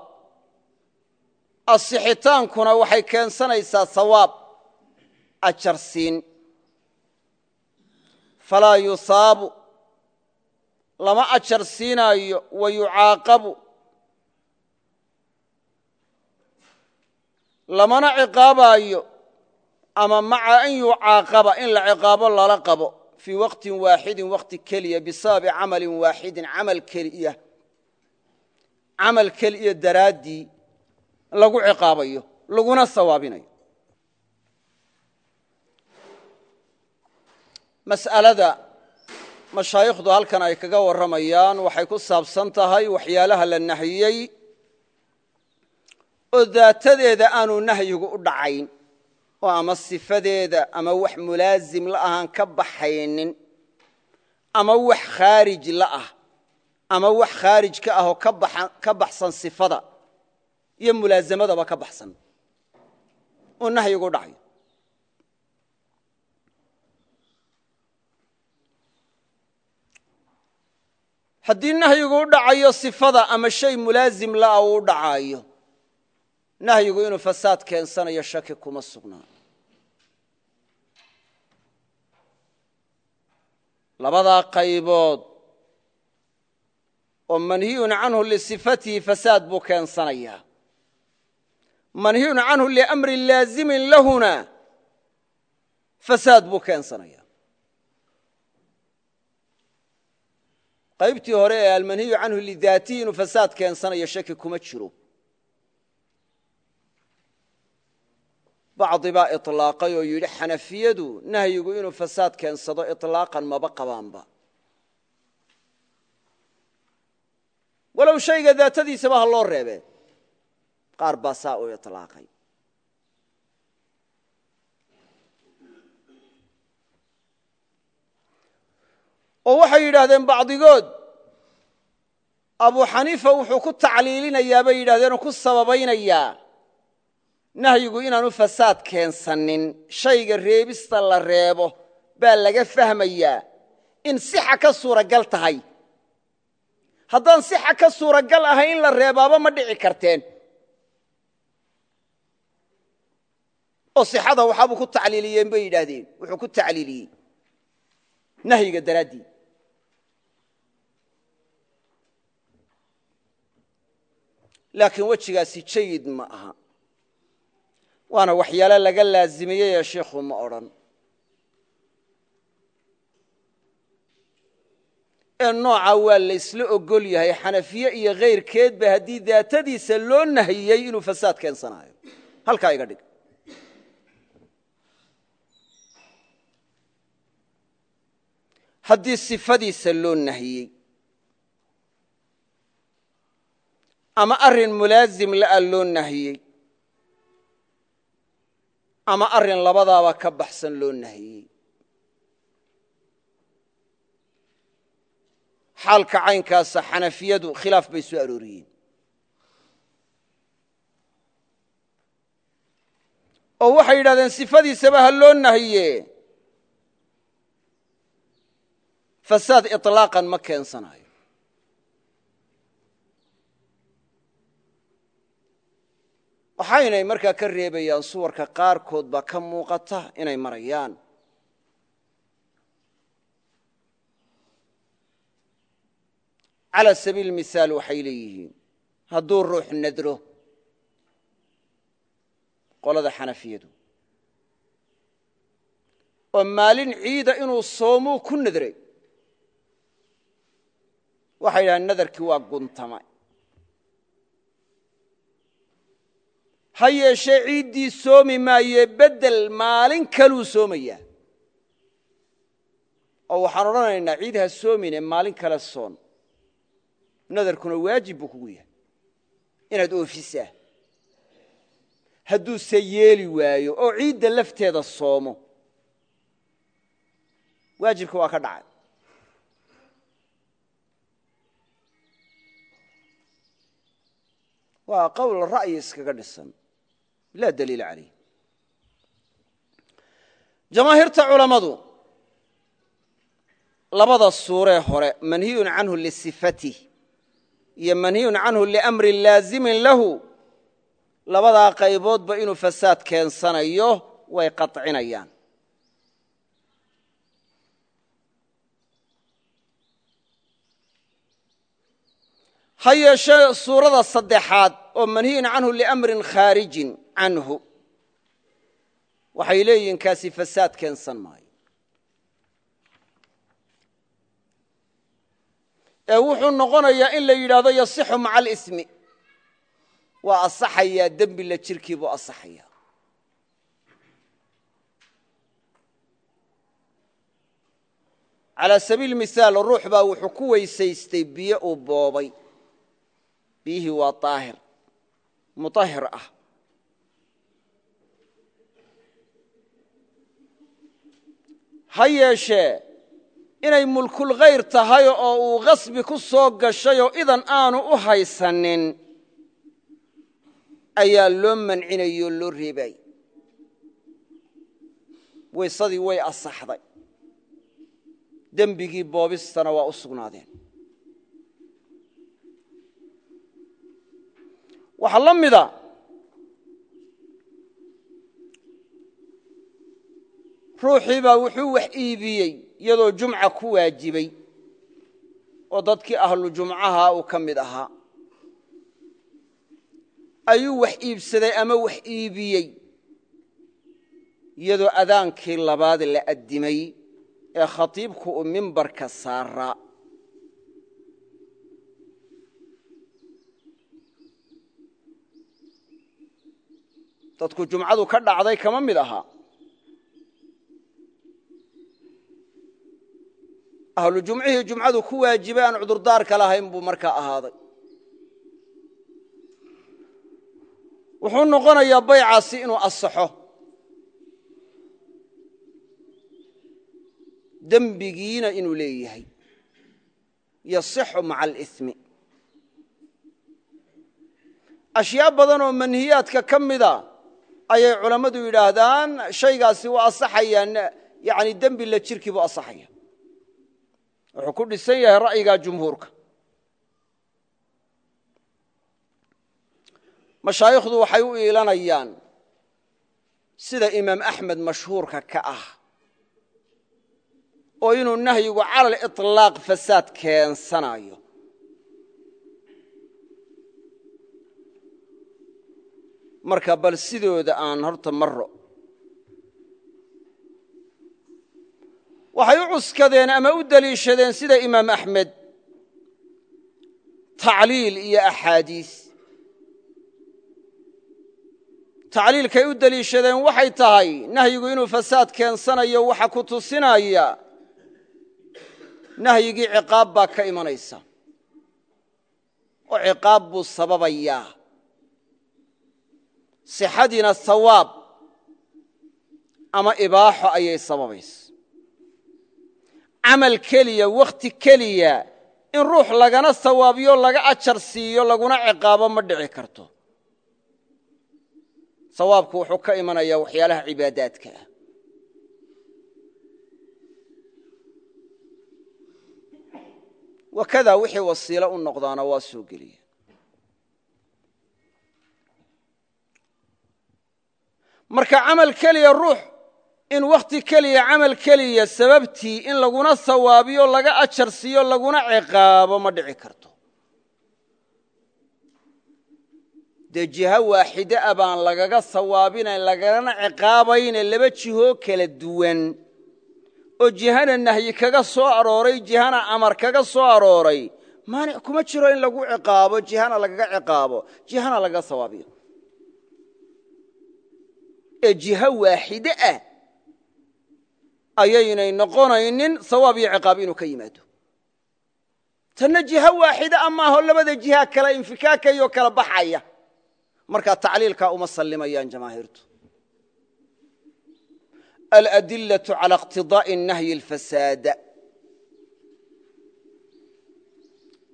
asixitaankuna waxay keensanaysaa hawaab ajar siin falaa yusaabu lama ajar siinaayo wa lamana ciqaabaayo ama maca an yucaaqaba in la ciqaabo lala qabo fii waqtin waaxidin waqti keliya bisababi camalin waaxidin camal keliya daraaddii lagu ciqaabayo laguna sawaabinayo. Mas'alada mashaayikhdu halkan ay kaga warramayaan waxay ku saabsan tahay waxyaalaha la nahiyey oo daatadeeda aanu nahyigu u dhacayn oo ama sifadeeda ama wax mulaasim la ahaan ka baxaynin ama wax khaarij la ah ama wax khaarij ka ah oo ka baxsan sifada iyo mulaasamadaba ka baxsan oo nahyigu u haddii nahyigu u dhacayo sifada ama shay mulaasim la'a uu dhacaayo nahyigu inuu fasaad keensanayo shaki kuma sugnaa labadaa qaybood oo manhiyun canhu lisifatihi fasaad buu keensanayaa. Manhiyun canhu liamrin laazimin lahuna fasaad buu keensanaya qaybtii hore ee almanhiyu canhu lidaatihi inuu fasaad keensanayo shaki kuma jiro bacdi baa ilaaqay oo yidhi xanafiyadu nahyigu inuu fasaad keensado ilaaqan maba qabaanba. Walow shayga daatadiisaba ha loo reebe qaar baa saa u ilaaqay oo waxay yidhaahdeen bacdigood abu xaniifa wuxuu ku tacliilinayaa bay yidhahdeen oo ku sababaynayaa nahyigu inaanu fasaad keensanin shayga reebista la reebo baa laga fahmayaa in sixa ka suuragal tahay. Haddaan sixa ka suuragal ahay in la reebaaba ma dhici karteen. Oo sixada waxaabuu ku tacliiliyeen bay yidhaahdeen wuxuu ku tacliiliyey. Nahyiga daraaddii laakiin wejigaasi jayid ma aha waana waxyaalo laga laazimiyey ee shiikhu ma odhan. Ee nooca waa laysla ogol yahay xanafiye iyo kayrkeedba haddii daatadiisa loo nahiyey inuu fasaad keensanayo halkaa iga dhig. Haddii sifadiisa loo nahiyey ama arrin mulaasim la'a loo nahiyey ama arrin labadaaba ka baxsan loo nahiyey. Xaalka caynkaasa xanafiyadu khilaaf bay soo arooriyeen. Oo waxay yidhahdeen sifadiisaba ha loo nahiye fasaad iطlaaqan ma keensanayo waxaynay markaa ka reebayaan suwarka qaarkood baa ka muuqata inay marayaan. Calى sabiil mihaal waxay leeyihiin. Hadduu ruux nadro qolada xanafiyadu. Oo maalin ciida inuu soomuu ku nadray. Waxay yidhahdeen nadarkii waa guntama ha yeeshee ciiddii soomi maayee beddel maalin kaluu soomayaa. Oo waxaan odhanaynaa ciid ha soomine maalin kale soon. Nadarkuna waajib buu kugu yahay. Inaad oofisaa hadduuse yeeli waayo oo ciidda lafteeda soomo waajibka waa ka dhacay. Waa qowl ra'yi iskaga dhisan laa daliila calayh jamaahiirta culammadu labada suuree hore manhiyun canhu lisifatih iyo manhiyun canhu liamrin laazimin lahu labadaa qayboodba inuu fasaad keensanayo way qaطcinayaan ha yeeshee suurada saddexaad oo manhiyun canhu liamrin khaarijin canhu. Waxay leeyihiin kaasi fasaad keensan maayo. Ee wuxuu noqonayaa in la yidhaahdo yasixu maca alismi waa asaxayaa dembi la jirkii buu asaxayaa. Calaa sabiil mihaal ruux baa wuxuu ku weysaystay biyo uu boobay. Biyihii waa daahir mutahir ah ha yeeshee inay mulkulkhayr tahay oo uu khasbi ku soo gashayoo idan aanu u haysanin ayaa loo mancinayey oo loo reebay. Waysadii way asaxday. Dembigii boobistana waa u sugnaadeen. Waxaa la mida ruuxii baa wuxuu wax iibiyey iyadoo jumca ku waajibay oo dadkii ahlu jumcaha uu ka mid ahaa. Ayuu wax iibsaday ama wax iibiyey iyadoo adaankii labaad la addimay ee khatiibku uu mimbarka saaraa dadku jumcadu ka dhacday kama mid ahaa ahlu jumcihii jumcadu ku waajibay aan cudurdaarka lahayn buu markaa ahaaday. Wuxuu noqonayaa baycaasi inuu asaxo dembigiina inuu leeyahay. Yasixu maca alimi ashyaa badan oo manhiyaadka ka mida ayay culammadu yidhaahdaan shaygaasi waa asaxayaa yani dembi la jirkii buu asaxaya wuxuu ku dhisan yahay ra'yiga jumhuurka. Mashaayikhdu waxay u iilanayaan sida imaam axmed mashhuurka ka ah oo inuu nahyigu cala aliطlaaq fasaad keensanayo. Marka bal sidooda aan horta maro waxay u cuskadeen ama u deliishadeen sida imaam axmed. Tacliil iyo axaadiis. Tacliilkay u deliishadeen waxay tahay nahyigu inuu fasaad keensanayo waxa ku tusinaya nahyigii ciqaab baa ka imanaysa. Oo ciqaab buu sababayaa. Sixadiina sawaab ama ibaaxo ayay sababaysa camal keliya wakhti keliya in ruux lagana sawaabiyo laga ajar siiyo laguna ciqaabo ma dhici karto. Sawaabku wuxuu ka imanayaa waxyaalaha cibaadaadka ah. Wakadaa wixii wasiilo u noqdaana waa soo geliya. Marka camal keliya ruux in wakhti keliya camal keliya sababtii in laguna sawaabiyo laga ajar siiyo laguna ciqaabo ma dhici karto. Dee jiho waaxide a baan lagaga sawaabinayn lagana ciqaabayne laba jihoo kala duwan. Oo jihana nahyi kaga soo arooray jihana amar kaga soo arooray maanic kuma jiro in lagu ciqaabo jihana lagaga ciqaabo jihana lagaga sawaabiyo. Ee jiho waaxide ah ayaynay noqonaynin sawaab iyo ciqaab inuu ka yimaado. Tanna jiho waaxide a labada jiha kala infikaakayoo kala baxaya. Markaa tacliilkaa uma sallimayaan jamaahiirtu. Aladillatu cala iqtidaa'i nahyi alfasaada.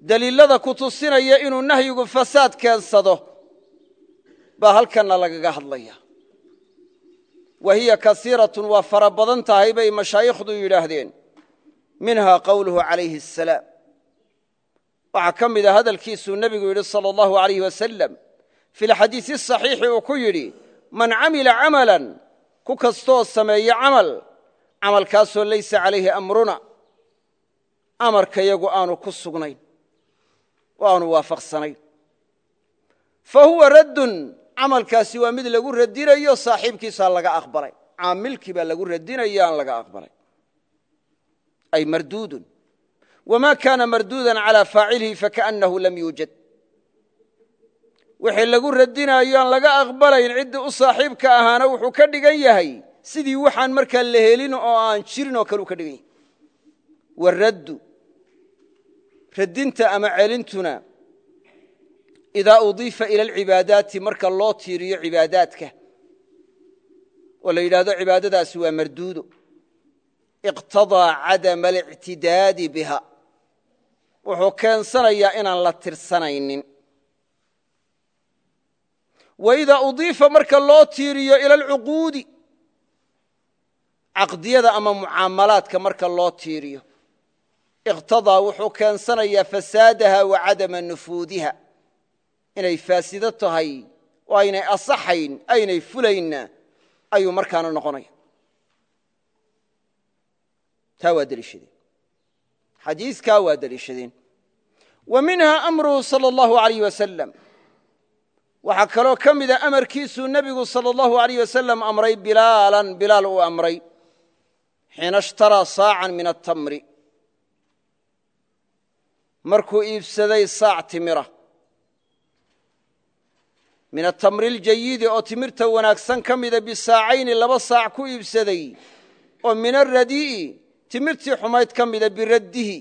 Daliilada ku tusinaya inuu nahyigu fasaad keensado baa halkanna lagaga hadlaya wa hiya kasiiratun waa fara badan tahay bay mashaayikhdu yidhaahdeen. Minhaa qowluhu calayhi asalaam waxaa ka mid a hadalkiisuu nebigu yidhi sala allahu alayh wasalam fi lxadiisi saxiixi uu ku yidhi man camila camalan ku kastoo sameeye camal camalkaasoo laysa calayhi amruna amarkayagu aanu ku sugnayn oo aanu waafaqsanayn. Fa huwa raddun camalkaasi waa mid lagu radinayo saaxiibkiisaa laga aqbalay. Caamilkii baa lagu radinaya aan laga aqbalay. Ay marduudun. Wma kana marduudan calى faacilihi fakaأnahu lam yuujad. Wixii lagu radinaayo aan laga aqbalayn ciddii u saaxiibka ahaana wuxuu ka dhigan yahay sidii waxaan markaa la helin oo aan jirin oo kale ka dhigan yahay. Waraddu radinta ama celintuna idaa udiifa ila alcibaadaati marka loo tiiriyo cibaadaadka oo la yidhahdo cibaadadaasi waa marduudo iqtadaa cadama alictidaadi biha wuxuu keensanayaa inaan la tirsanaynin wa idaa udiifa marka loo tiiriyo ila alcuquudi caqdiyada ama mucaamalaadka marka loo tiiriyo iqtadaa wuxuu keensanayaa fasaadaha wa cadama nufuudiha inay faasido tahay oo aynay asaxayn aynay fulaynna ayuu markaana noqonaya taa waa deliishadeen xadiiskaa waa deliishadeen wa minha amruhu salى اllahu alayh wasalam waxaa kaloo ka mida amarkiisuu nebigu salى اllahu alayh wasalam amray bilaalan bilaal uu amray xiina ishtaraa saacan min atamri markuu iibsaday saac timira min atamri اljayidi oo timirta wanaagsan ka mida bisaacayni laba saac ku iibsaday oo min aradii'i timirtii xumayd ka mida biraddihi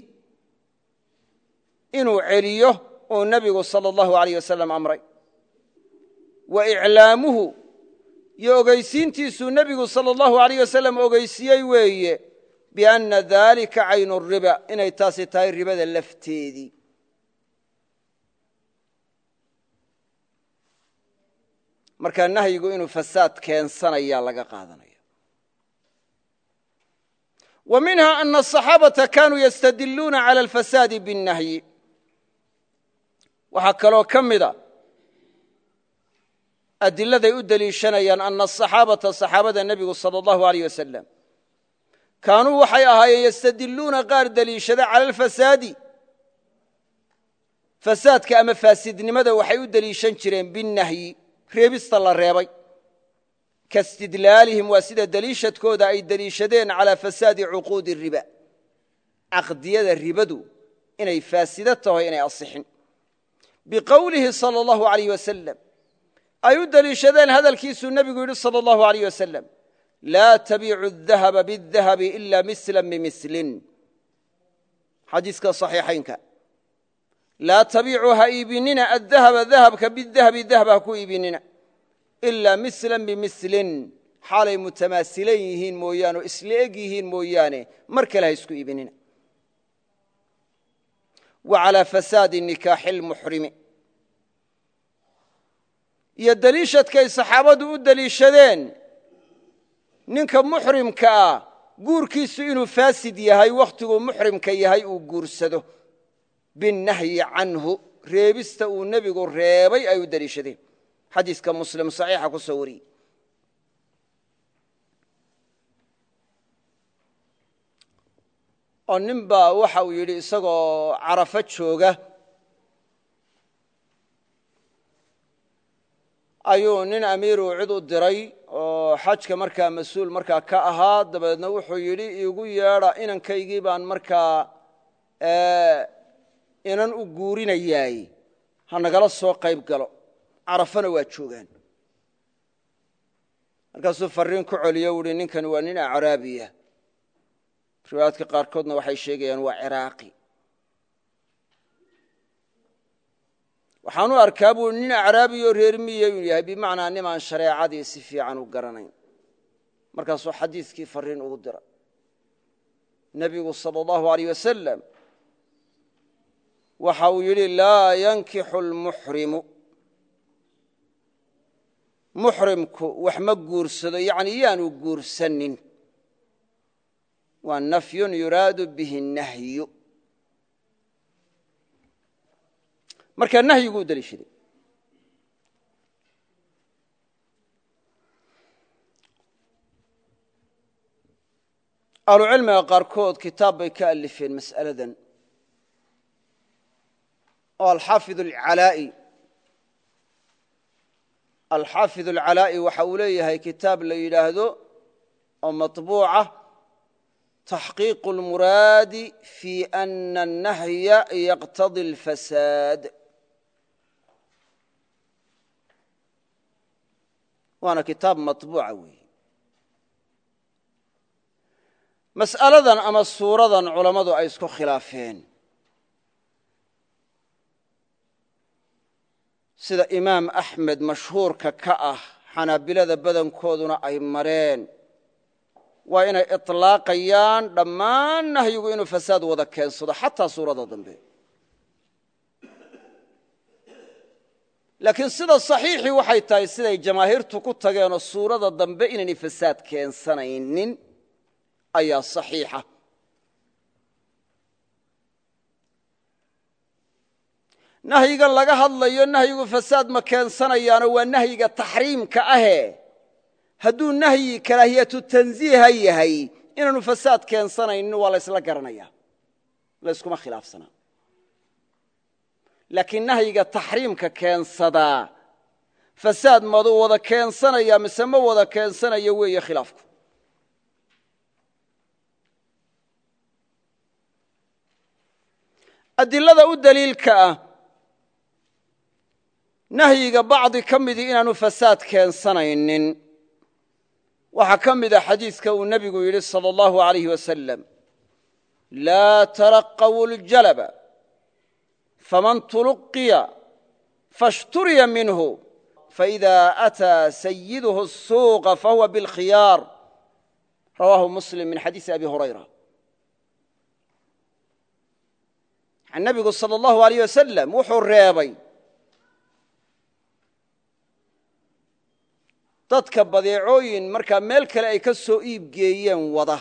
inuu celiyo uu nebigu salى اllahu alayh wasalam amray wa iclaamuhu iyo ogeysiintiisuu nebigu salى اllahu alayh wasalam ogeysiiyey weeye bianna dalika caynu riba inay taasi tahay ribada lafteedii markaa nahyigu inuu fasaad keensanayaa laga qaadanaya wa minha ana asaxaabata kanuu yastadiluuna cala alfasaadi biاnnahyi waxaa kaloo ka mida adiladay u deliishanayaan ana asaxaabata saxaabada nebigu salى اllahu aleyh wasalam kaanuu waxay ahaayeen yastadiluuna qaar deliishada cala alfasaadi fasaadka ama faasidnimada waxay u deliishan jireen binnahyi reebista la reebay kaistidlaalihim waa sida deliishadkooda ay deliishadeen calaa fasaadi cuquudi riba. Caqdiyada ribadu inay faasido taho inay asixin. Biqowlihi sal اllahu alayh wasalam ay u deliishadeen hadalkiisuu nebigu yidhi sal اllahu alayh wasalam laa tabiicu dahaba bidahabi ila mislan bimislin xadiiska saxiixaynka laa tabiicu ha iibinina addahaba dahabka bidahabi dahab ha ku iibinina ilaa mislan bimislin. Xaalay mutamaasilan yihiin mooyaane oo isla eg yihiin mooyaane mar kale ha isku iibinina. Wa calaa fasaadi nikaaxi اlmuxrimi iyo deliishadkay saxaabadu u deliishadeen ninka muxrimka ah guurkiisu inuu faasid yahay wakhtiguu muxrimka yahay uu guursado binnahyi canhu reebista uu nebigu reebay ay u deliishadeen xadiiska muslim saxiixa ku soo oo nin baa waxa uu yidhi isagoo carafo jooga. Ayuu nin amiiruu cid u diray oo xajka markaa mas'uul markaa ka ahaa. Dabeedna wuxuu yidhi iigu yeedha inankaygii baan markaa inan u guurinayaay ha nagala soo qayb galo. Carafana waa joogaan. Markaasuu fariin ku celiyo uhi ninkani waa nin acraabiya. Riwaayaadka qaarkoodna waxay sheegayaan waa ciraaqi. Waxaan u arkaa buu nin acraabiyo reer miya uu yahay bimacnaa nimaan shareecadii si fiican u garanayn. Markaasuu xadiiskii fariin ugu dira. Nebigu sala allahu aleyh wasalam waxa uu yidhi laa yankixu lmuxrimu muxrimku wax ma guursado yacni yaanu guursanin. Waa nafyun yuraadu bihi nahyu. Markaa nahyiguu deliishaday ahlucilmiga qaarkood kitaab bay ka alifeen mas'aladan oo alxaafid alcalaa'i alxaafid alcalaa'i waxa uu leeyahay kitaab la yidhaahdo oo maطbuuca taxqiiq اlmuraadi fi ana الnahya yaqtadi اlfasaad waana kitaab maطbuuca weeye mas'aladan ama suuradan culammadu ay isku khilaafeen sida imaam axmed mashhuurka ka ah xanaabilada badankooduna ay mareen. Waa inay iطlaaqayaan dhammaan nahyigu inuu fasaad wada keensado xataa suurada dambe. Laakiin sida saxiixii waxay tahay siday jamaahiirtu ku tageenoo suurada dambe inaynay fasaad keensanaynin ayaa saxiixa nahyigan laga hadlayo nahyigu fasaad ma keensanayaano waa nahyiga taxriimka ahe. Hadduu nahyi karaahiyatu tanziiha yahay inaanu fasaad keensanaynin waa laysla garanaya. Layskuma khilaafsanaa laakiin nahyiga taxriimka keensadaa fasaad maduu wada keensanaya mise ma wada keensanayo weeye khilaafku. Adilada u daliilka ah nahyiga bacdi ka midii inaanu fasaad keensanaynin waxaa ka mida xadiiska uu nebigu yidhi salى اllahu alayh wasalam laa talaqaw ljalaba faman tuluqiya fashturiya minhu faإida ataa sayiduhu الsuuqa fahuwa biاlkhiyaar rawaahu muslim min xadiisi abi hurayra nebigu salى اllahu alayh wasalam wuxuu reebay dadka badeecooyin markaa meel kale ay ka soo iibgeeyeen wada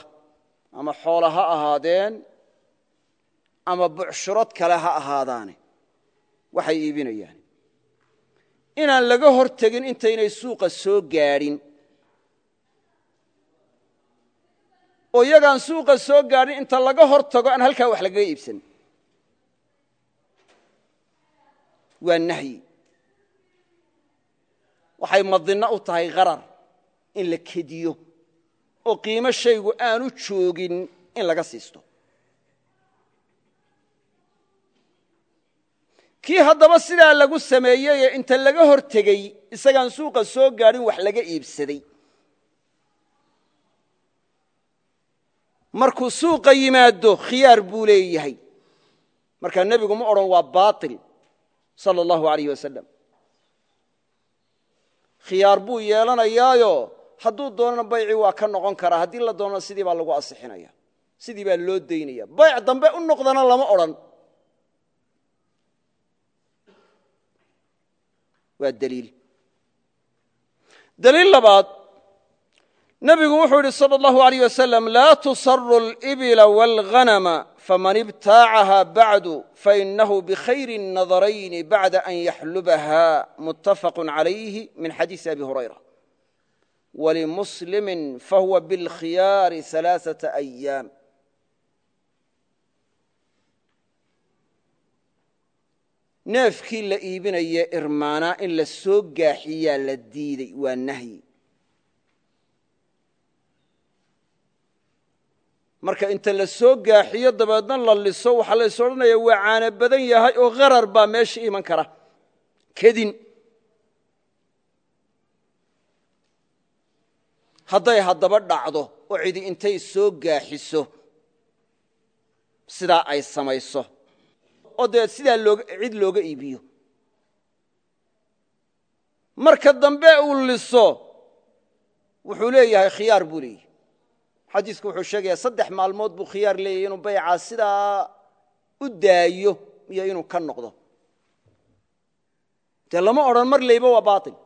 ama xoola ha ahaadeen ama bucshurad kale ha ahaadaane waxay iibinayaan. Inaan laga hor tegin intaynay suuqa soo gaadhin oo iyagaan suuqa soo gaadhin inta laga hor tago aan halkaa wax lagaga iibsan. Waa nahyi waxay madinno u tahay harar in la kediyo oo qiimo shaygu aanu joogin in laga siisto. Kii haddaba sidaa lagu sameeyeye inta laga hor tegey isagaan suuqa soo gaadhin wax laga iibsaday. Markuu suuqa yimaado khiyaar buu leeyahay. Markaa nebigu ma odhan waa baatil. Sala allahu alayh wasalam khiyaar buu yeelanayaayo hadduu doonana baycii waa ka noqon karaa haddii la doonana sidii baa lagu asixinaya sidii baa loo daynaya bayc dambe u noqdana lama odhan waa dliil daliil labaad nebigu wuxuu yidhi salى اllahu عalيyه wasalam laa tusaru اlإbila wاlghanama faman ibtaacahaa bacdu fainahu bikhayri nadarayni bacda an yaxlubaha muttafaqu calayhi min xadiisi abi hurayra. Walimuslimi fahuwa bilkhiyaari alaaaa ayaam neefkii la iibinayee irmaanaa in la soo gaaxiyaa la diiday waa nahyi. Marka inta la soo gaaxiyo dabeedna la liso waxaa lays odhanaya waa caano badan yahay oo harar baa meesha iman kara. Kedin. Hadday haddaba dhacdo oo cidi intay soo gaaxiso sidaa ay samayso. Oo dabeed sidaa cid looga iibiyo. Marka dambe uu liso wuxuu leeyahay khiyaar buu leeyahy xadiisku wuxuu sheegayaa saddex maalmood buu khiyaar leeyahy inuu baycaa sidaa u daayo iyo inuu ka noqdo. Dee lama odhan mar leyba waa baail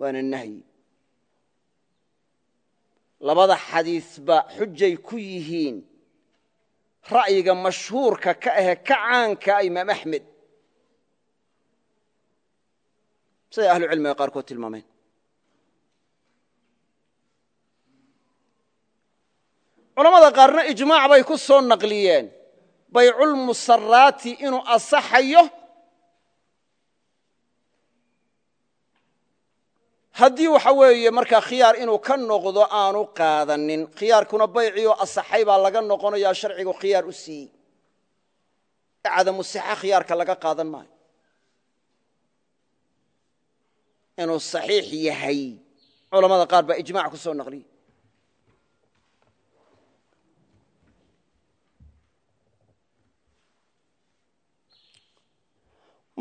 waana nahyi. Labada xadiisba xujay ku yihiin ra'yiga mashhuurka ka ahe ka caankaa imaam axmed. Siday ahlucilmiga qaarkood tilmaameen culamada qaarna ijmaac bay ku soo naqliyeen. Bayculmusaraati inuu asaxayo. Haddii waxa weeye markaa khiyaar inuu ka noqdo aanu qaadanin. Khiyaarkuna baycioo asaxay baa laga noqonayaa sharcigu khiyaar u siiyey. Cadamu sixa khiyaarka laga qaadan maayo. Inuu saxiix yahay. Culamada qaar baa ijmac ku soo naqliyey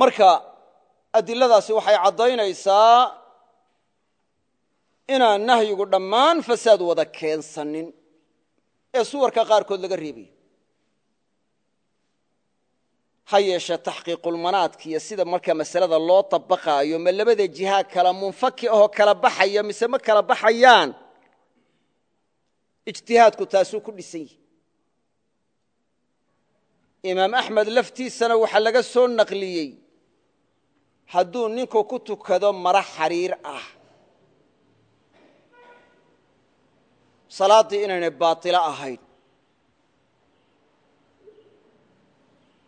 marka adiladaasi waxay caddaynaysaa inaan nahyigu dhammaan fasaad wada keensanin ee suwarka qaarkood laga reebayo ha yeeshee taxqiiqulmanaadka iyo sida marka masalada loo dabaqaayo ma labada jihaa kala munfaki ahoo kala baxaya mise ma kala baxayaan? Ijtihaadku taasuu ku dhisan yihi imaam axmed laftiisana waxaa laga soo naqliyey hadduu ninku ku tukado maro xariir ah. Salaaddii inaynay baatilo ahayn.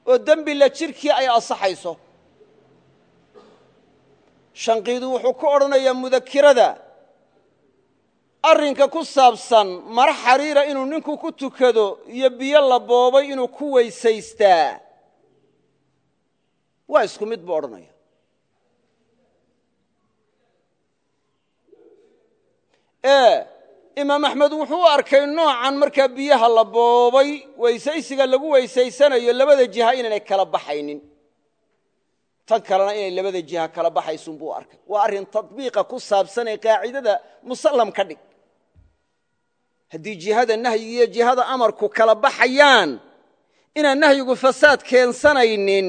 Oo dembi la jirkii ay ansaxayso. Shanqiidu wuxuu ku odhanayaa mudakirada arrinka ku saabsan maro xariira inuu ninku ku tukado iyo biyo la boobay inuu ku weysaystaa. Waa isku mid buu odhanaya ee imaam axmed wuxuu arkay noocan markaa biyaha la boobay weysaysiga lagu weysaysanayo labada jiha inaynay kala baxaynin. Tan kalena inay labada jiha kala baxaysun buu arkay. Waa arrin tabiiqa ku saabsan ee qaacidada musallam ka dhig. Haddii jihada nahyiga iyo jihada amarku kala baxayaan inaan nahyigu fasaad keensanaynin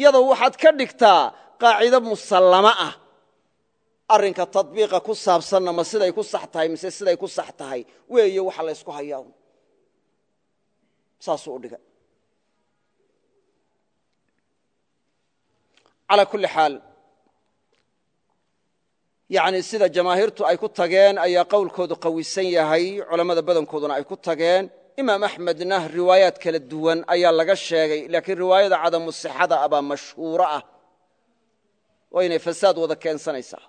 iyadoo waxaad ka dhigtaa qaacido musallamo ah arrinka tabiiqa ku saabsanna ma siday ku sax tahay mise siday ku sax tahay? Weeye waxa la ysku hayaa saasuu u dhigay. Calaa kulli xaal yani sida jamaahiirtu ay ku tageen ayaa qowlkoodu qawisan yahay culammada badankooduna ay ku tageen. Imaam axmedna riwaayaad kala duwan ayaa laga sheegay laakiin riwaayada cadamu sixada abaa mashhuuro ah. Oo inay fasaad wada keensanaysaa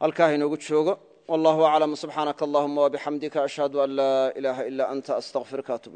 halkaa inoogu joogo. Wallahu aclam subxaanaka allahuma wabixamdika ashhadu an laa ilaaha ila anta astaqfiruka atub